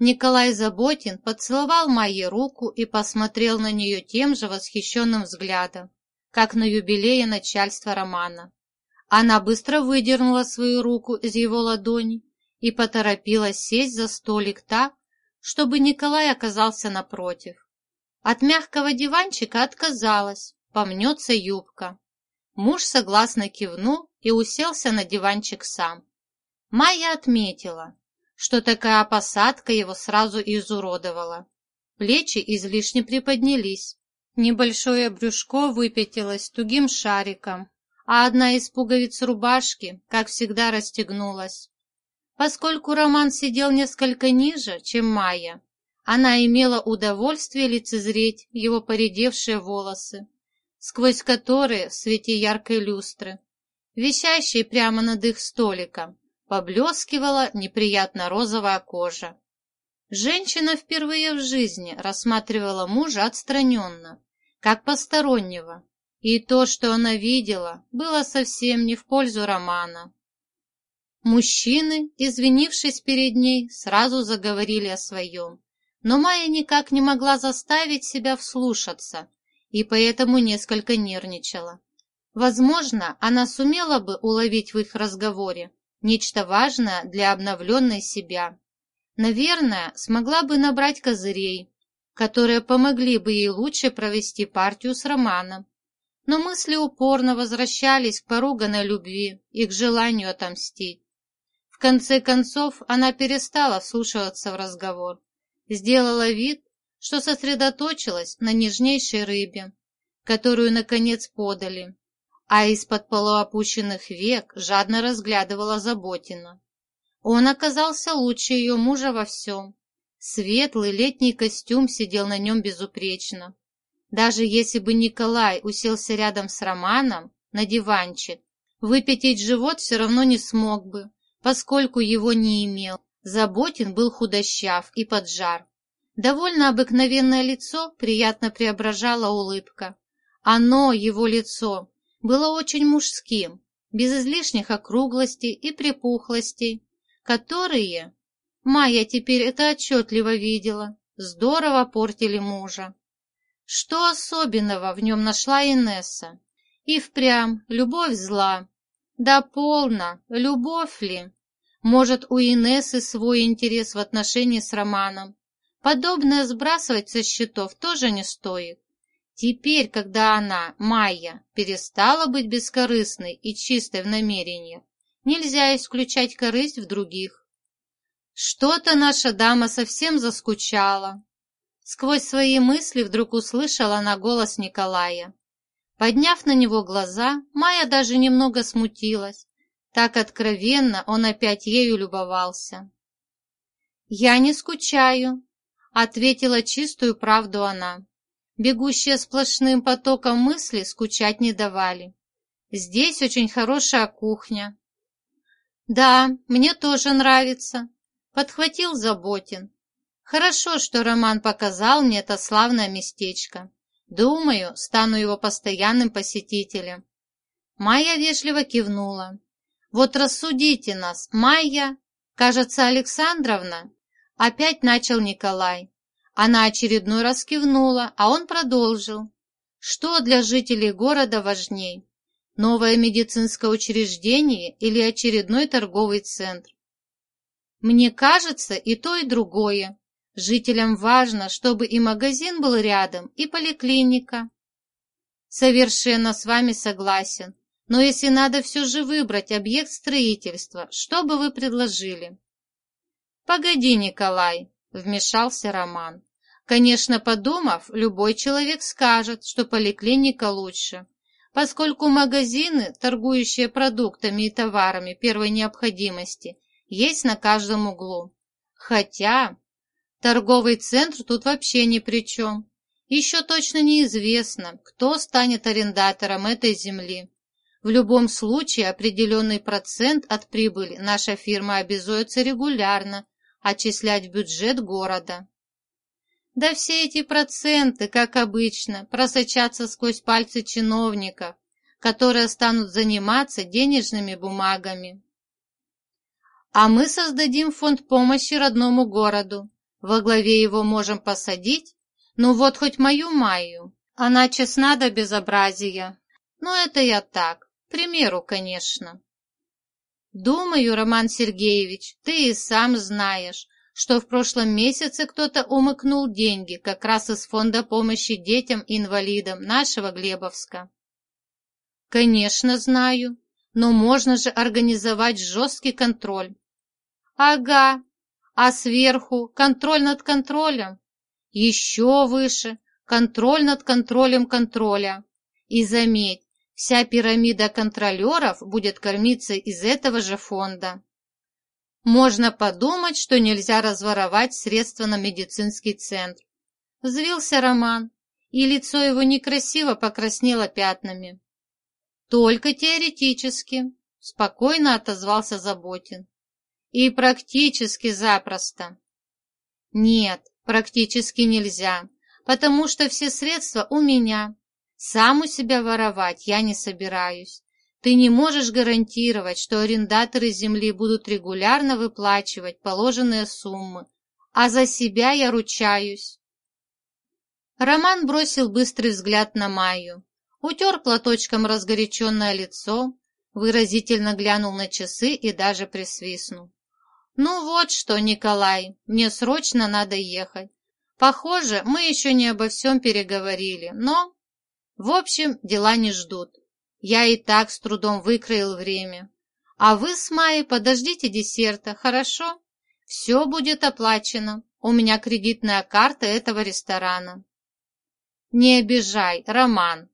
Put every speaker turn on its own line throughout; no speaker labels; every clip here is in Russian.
Николай Заботин поцеловал Майе руку и посмотрел на нее тем же восхищенным взглядом, как на юбилее начальства романа. Она быстро выдернула свою руку из его ладони и поторопилась сесть за столик так, чтобы Николай оказался напротив. От мягкого диванчика отказалась, помнется юбка. Муж согласно кивнул и уселся на диванчик сам. Майя отметила, что такая посадка его сразу изуродовала. Плечи излишне приподнялись, небольшое брюшко выпятилось тугим шариком, а одна из пуговиц рубашки, как всегда, расстегнулась. Поскольку Роман сидел несколько ниже, чем Майя, она имела удовольствие лицезреть его поредевшие волосы, сквозь которые в свете яркой люстры, висящей прямо над их столиком, поблескивала неприятно розовая кожа. Женщина впервые в жизни рассматривала мужа отстраненно, как постороннего, и то, что она видела, было совсем не в пользу Романа. Мужчины, извинившись перед ней, сразу заговорили о своем, но Майя никак не могла заставить себя вслушаться и поэтому несколько нервничала. Возможно, она сумела бы уловить в их разговоре нечто важное для обновленной себя. Наверное, смогла бы набрать козырей, которые помогли бы ей лучше провести партию с Романом. Но мысли упорно возвращались к поруганной любви и к желанию отомстить. В конце концов, она перестала вслушиваться в разговор, сделала вид, что сосредоточилась на нежнейшей рыбе, которую, наконец, подали, а из-под полуопущенных век жадно разглядывала Заботина. Он оказался лучше ее мужа во всем. Светлый летний костюм сидел на нем безупречно. Даже если бы Николай уселся рядом с Романом на диванчик, выпятить живот все равно не смог бы, поскольку его не имел. Заботин был худощав и поджар. Довольно обыкновенное лицо приятно преображала улыбка. Оно, его лицо, было очень мужским, без излишних округлостей и припухлостей, которые, Майя теперь это отчетливо видела, здорово портили мужа. Что особенного в нем нашла Инесса? И впрямь любовь зла. Да полно, любовь ли? Может, у Инессы свой интерес в отношении с Романом. Подобное сбрасывать со счетов тоже не стоит. Теперь, когда она, Майя, перестала быть бескорыстной и чистой в намерениях, нельзя исключать корысть в других. Что-то наша дама совсем заскучала. Сквозь свои мысли вдруг услышала она голос Николая. Подняв на него глаза, Майя даже немного смутилась. Так откровенно он опять ею любовался. «Я не скучаю», — ответила чистую правду она бегущие сплошным потоком мысли, скучать не давали. Здесь очень хорошая кухня. Да, мне тоже нравится, подхватил Заботин. Хорошо, что Роман показал мне это славное местечко. Думаю, стану его постоянным посетителем. Майя вежливо кивнула. Вот рассудите нас, Майя, кажется, Александровна, опять начал Николай. Она очередной раз кивнула, а он продолжил. Что для жителей города важней? Новое медицинское учреждение или очередной торговый центр? Мне кажется, и то, и другое. Жителям важно, чтобы и магазин был рядом, и поликлиника. Совершенно с вами согласен. Но если надо все же выбрать объект строительства, что бы вы предложили? Погоди, Николай, вмешался Роман. Конечно, подумав, любой человек скажет, что поликлиника лучше, поскольку магазины, торгующие продуктами и товарами первой необходимости, есть на каждом углу. Хотя торговый центр тут вообще ни при чем. Еще точно неизвестно, кто станет арендатором этой земли. В любом случае определенный процент от прибыли наша фирма обязуется регулярно отчислять в бюджет города. Да все эти проценты, как обычно, просочатся сквозь пальцы чиновников, которые станут заниматься денежными бумагами. А мы создадим фонд помощи родному городу, Во главе его можем посадить? Ну вот хоть мою Майю. Она честна до безобразия. Но это я так, к примеру, конечно. Думаю, Роман Сергеевич, ты и сам знаешь, что в прошлом месяце кто-то умыкнул деньги как раз из фонда помощи детям-инвалидам нашего Глебовска. Конечно, знаю, но можно же организовать жесткий контроль. Ага, а сверху контроль над контролем. Еще выше контроль над контролем контроля. И заметь, вся пирамида контролеров будет кормиться из этого же фонда. Можно подумать, что нельзя разворовать средства на медицинский центр. Взвился Роман, и лицо его некрасиво покраснело пятнами. Только теоретически, спокойно отозвался Заботин. И практически запросто. Нет, практически нельзя, потому что все средства у меня. Сам у себя воровать я не собираюсь. Ты не можешь гарантировать, что арендаторы земли будут регулярно выплачивать положенные суммы, а за себя я ручаюсь. Роман бросил быстрый взгляд на Майю, утер платочком разгоряченное лицо, выразительно глянул на часы и даже присвистнул. «Ну вот что, Николай, мне срочно надо ехать. Похоже, мы еще не обо всем переговорили, но...» «В общем, дела не ждут. Я и так с трудом выкроил время. А вы с Майей подождите десерта, хорошо? Все будет оплачено. У меня кредитная карта этого ресторана. Не обижай, Роман,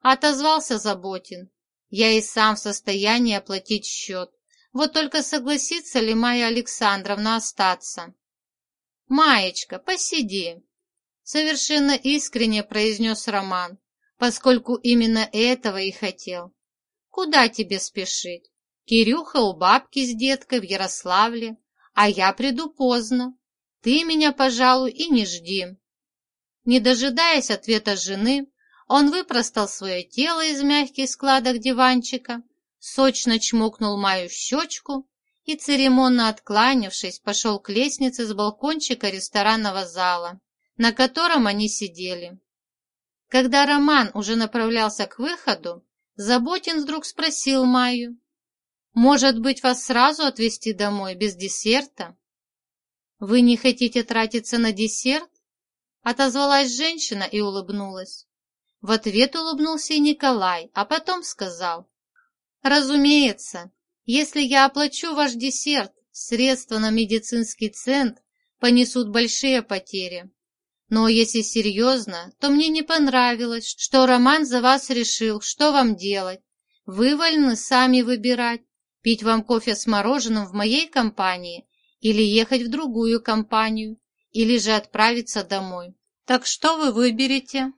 отозвался Заботин. Я и сам в состоянии оплатить счет. Вот только согласится ли Майя Александровна остаться? Маечка, посиди, совершенно искренне произнес Роман поскольку именно этого и хотел. Куда тебе спешить? Кирюха у бабки с деткой в Ярославле, а я приду поздно. Ты меня, пожалуй, и не жди. Не дожидаясь ответа жены, он выпростал свое тело из мягких складок диванчика, сочно чмокнул мою щечку и, церемонно откланявшись, пошел к лестнице с балкончика ресторанного зала, на котором они сидели. Когда Роман уже направлялся к выходу, Заботин вдруг спросил Майю, «Может быть, вас сразу отвезти домой без десерта?» «Вы не хотите тратиться на десерт?» Отозвалась женщина и улыбнулась. В ответ улыбнулся и Николай, а потом сказал, «Разумеется, если я оплачу ваш десерт, средства на медицинский центр понесут большие потери. Но если серьезно, то мне не понравилось, что Роман за вас решил, что вам делать. Вы вольны сами выбирать, пить вам кофе с мороженым в моей компании или ехать в другую компанию, или же отправиться домой. Так что вы выберете?»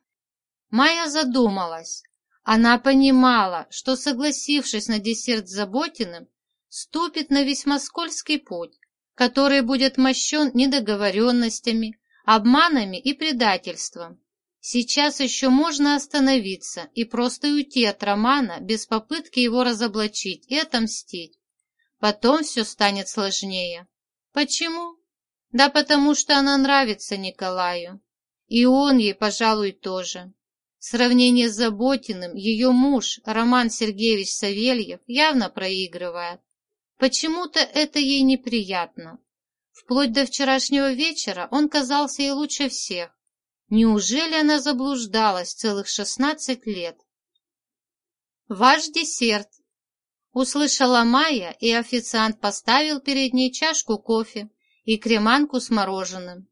Майя задумалась. Она понимала, что, согласившись на десерт с Заботиным, ступит на весьма скользкий путь, который будет мощен недоговоренностями, обманами и предательством. Сейчас еще можно остановиться и просто уйти от Романа без попытки его разоблачить и отомстить. Потом все станет сложнее. Почему? Да потому что она нравится Николаю. И он ей, пожалуй, тоже. В сравнении с Заботиным ее муж, Роман Сергеевич Савельев, явно проигрывает. Почему-то это ей неприятно. Вплоть до вчерашнего вечера он казался ей лучше всех. Неужели она заблуждалась целых шестнадцать лет? «Ваш десерт!» Услышала Майя, и официант поставил перед ней чашку кофе и креманку с мороженым.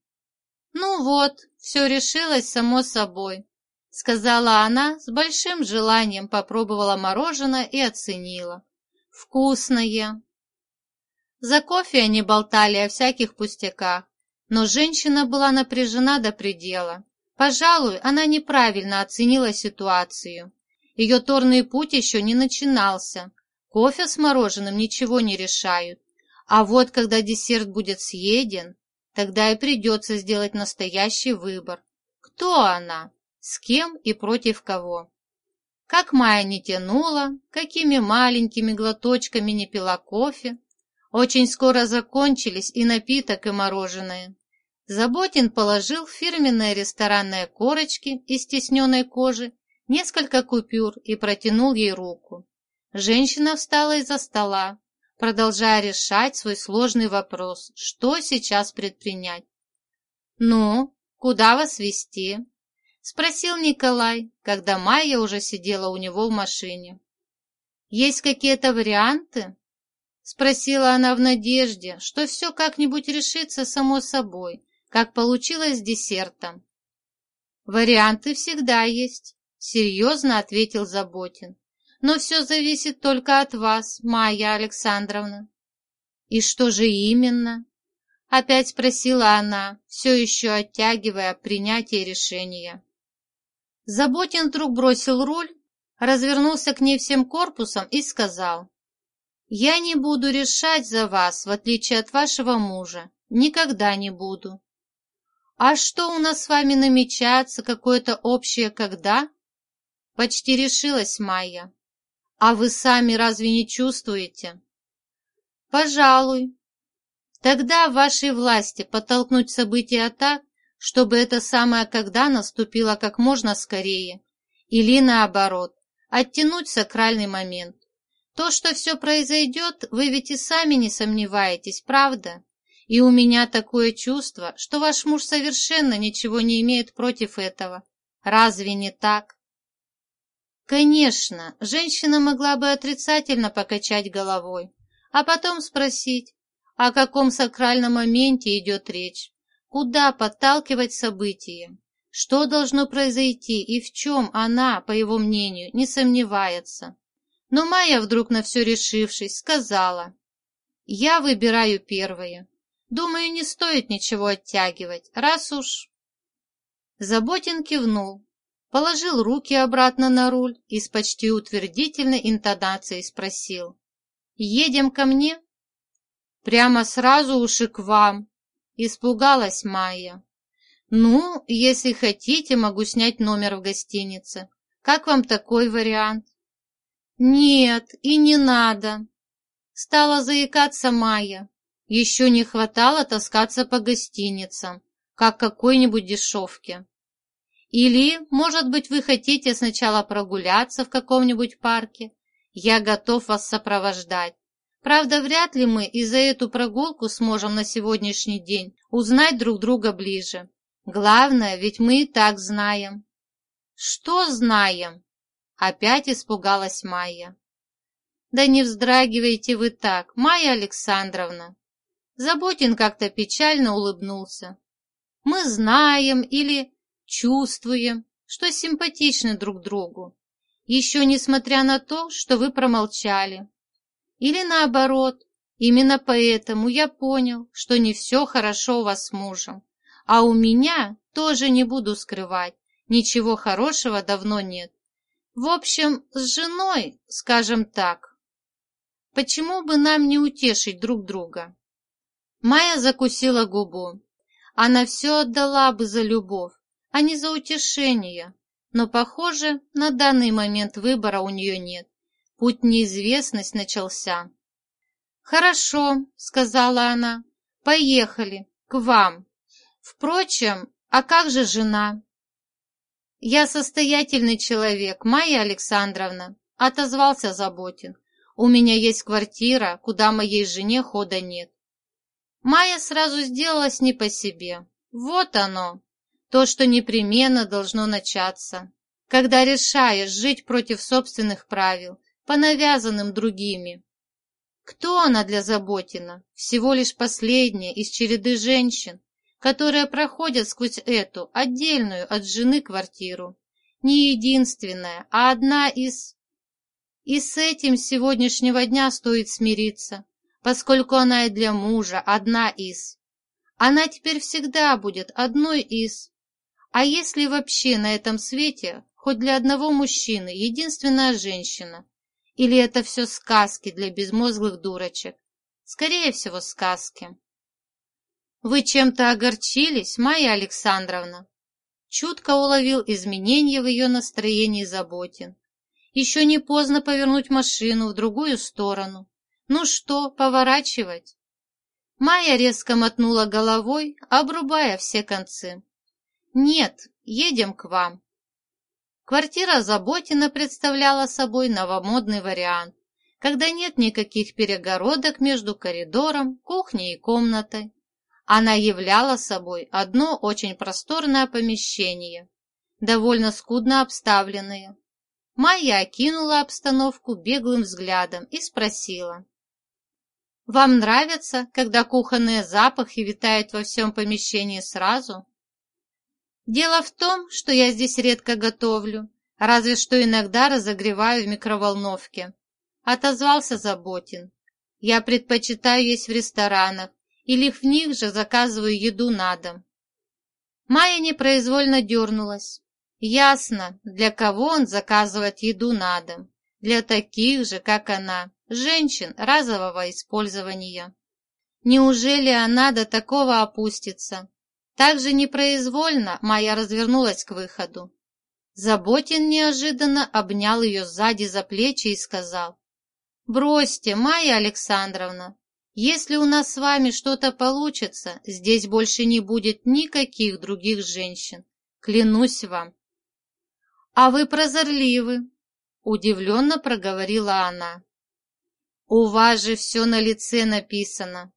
«Ну вот, все решилось само собой», — сказала она, с большим желанием попробовала мороженое и оценила. «Вкусное!» За кофе они болтали о всяких пустяках, но женщина была напряжена до предела. Пожалуй, она неправильно оценила ситуацию. Ее торный путь еще не начинался. Кофе с мороженым ничего не решают. А вот когда десерт будет съеден, тогда и придется сделать настоящий выбор. Кто она? С кем и против кого? Как Майя не тянула, какими маленькими глоточками не пила кофе, очень скоро закончились и напиток, и мороженое. Заботин положил фирменные ресторанные корочки из тесненной кожи несколько купюр и протянул ей руку. Женщина встала из-за стола, продолжая решать свой сложный вопрос, что сейчас предпринять. «Ну, куда вас везти?» — спросил Николай, когда Майя уже сидела у него в машине. «Есть какие-то варианты?» — спросила она в надежде, что все как-нибудь решится само собой, как получилось с десертом. «Варианты всегда есть», — серьезно ответил Заботин. «Но все зависит только от вас, Майя Александровна». «И что же именно?» — опять спросила она, все еще оттягивая принятие решения. Заботин вдруг бросил руль, развернулся к ней всем корпусом и сказал, «Я не буду решать за вас, в отличие от вашего мужа. Никогда не буду. А что у нас с вами намечается, какое-то общее когда?» Почти решилась Майя. «А вы сами разве не чувствуете?» «Пожалуй. Тогда в вашей власти подтолкнуть события так, чтобы это самое «когда» наступило как можно скорее, или наоборот, оттянуть сакральный момент. То, что все произойдет, вы ведь и сами не сомневаетесь, правда? И у меня такое чувство, что ваш муж совершенно ничего не имеет против этого. Разве не так? Конечно, женщина могла бы отрицательно покачать головой, а потом спросить, о каком сакральном моменте идет речь. Куда подталкивать события? Что должно произойти и в чем она, по его мнению, не сомневается? Но Майя, вдруг на все решившись, сказала, «Я выбираю первое. Думаю, не стоит ничего оттягивать, раз уж...» Заботин кивнул, положил руки обратно на руль и с почти утвердительной интонацией спросил, «Едем ко мне?» «Прямо сразу уж и к вам», Испугалась Майя. «Ну, если хотите, могу снять номер в гостинице. Как вам такой вариант?» «Нет, и не надо!» Стала заикаться Майя. Еще не хватало таскаться по гостиницам, как какой-нибудь дешевке. Или, может быть, вы хотите сначала прогуляться в каком-нибудь парке? Я готов вас сопровождать. Правда, вряд ли мы и за эту прогулку сможем на сегодняшний день узнать друг друга ближе. Главное, ведь мы и так знаем. Что знаем? Опять испугалась Майя. Да не вздрагивайте вы так, Майя Александровна. Заботин как-то печально улыбнулся. Мы знаем или чувствуем, что симпатичны друг другу, еще несмотря на то, что вы промолчали. Или наоборот, именно поэтому я понял, что не все хорошо у вас с мужем. А у меня, тоже не буду скрывать, ничего хорошего давно нет. В общем, с женой, скажем так. Почему бы нам не утешить друг друга? Майя закусила губу. Она все отдала бы за любовь, а не за утешение. Но, похоже, на данный момент выбора у нее нет. Путь неизвестность начался. «Хорошо», — сказала она, — «поехали, к вам. Впрочем, а как же жена?» «Я состоятельный человек, Майя Александровна», — отозвался Заботин. «У меня есть квартира, куда моей жене хода нет». Майя сразу сделалась не по себе. Вот оно, то, что непременно должно начаться. Когда решаешь жить против собственных правил, по навязанным другими. Кто она для Заботина? Всего лишь последняя из череды женщин, которые проходят сквозь эту, отдельную от жены квартиру. Не единственная, а одна из... И с этим сегодняшнего дня стоит смириться, поскольку она и для мужа одна из. Она теперь всегда будет одной из. А если вообще на этом свете хоть для одного мужчины единственная женщина, или это все сказки для безмозглых дурочек? Скорее всего, сказки. Вы чем-то огорчились, Майя Александровна? Чутко уловил изменения в ее настроении Заботин. Еще не поздно повернуть машину в другую сторону. Ну что, поворачивать? Майя резко мотнула головой, обрубая все концы. «Нет, едем к вам». Квартира Заботина представляла собой новомодный вариант, когда нет никаких перегородок между коридором, кухней и комнатой. Она являла собой одно очень просторное помещение, довольно скудно обставленное. Майя окинула обстановку беглым взглядом и спросила. «Вам нравится, когда кухонные запахи витают во всем помещении сразу?» «Дело в том, что я здесь редко готовлю, разве что иногда разогреваю в микроволновке», — отозвался Заботин. «Я предпочитаю есть в ресторанах или в них же заказываю еду на дом». Майя непроизвольно дернулась. Ясно, для кого он заказывает еду на дом. Для таких же, как она, женщин разового использования. Неужели она до такого опустится? Так же непроизвольно Майя развернулась к выходу. Заботин неожиданно обнял ее сзади за плечи и сказал, «Бросьте, Майя Александровна, если у нас с вами что-то получится, здесь больше не будет никаких других женщин. Клянусь вам». «А вы прозорливы», — удивленно проговорила она. «У вас же все на лице написано».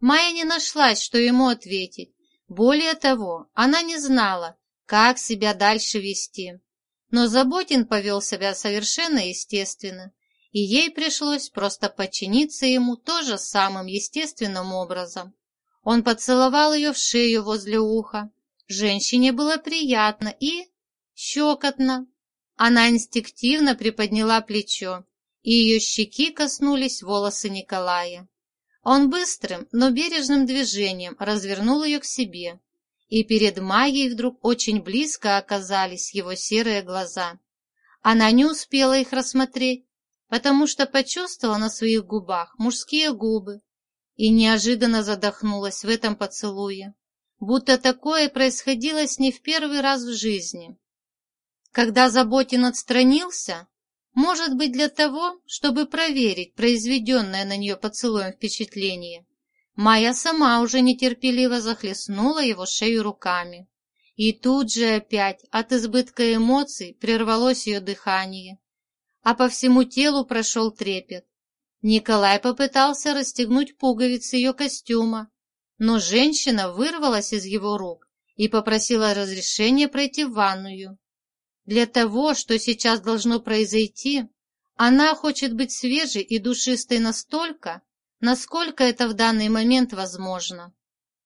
Майя не нашлась, что ему ответить. Более того, она не знала, как себя дальше вести. Но Заботин повел себя совершенно естественно, и ей пришлось просто подчиниться ему тоже самым естественным образом. Он поцеловал ее в шею возле уха. Женщине было приятно и щекотно. Она инстинктивно приподняла плечо, и ее щеки коснулись волосы Николая. Он быстрым, но бережным движением развернул ее к себе, и перед Майей вдруг очень близко оказались его серые глаза. Она не успела их рассмотреть, потому что почувствовала на своих губах мужские губы и неожиданно задохнулась в этом поцелуе, будто такое происходило с ней в первый раз в жизни. Когда Заботин отстранился, может быть для того, чтобы проверить произведенное на нее поцелуем впечатление, Майя сама уже нетерпеливо захлестнула его шею руками. И тут же опять от избытка эмоций прервалось ее дыхание, а по всему телу прошел трепет. Николай попытался расстегнуть пуговицы ее костюма, но женщина вырвалась из его рук и попросила разрешения пройти в ванную. Для того, что сейчас должно произойти, она хочет быть свежей и душистой настолько, насколько это в данный момент возможно.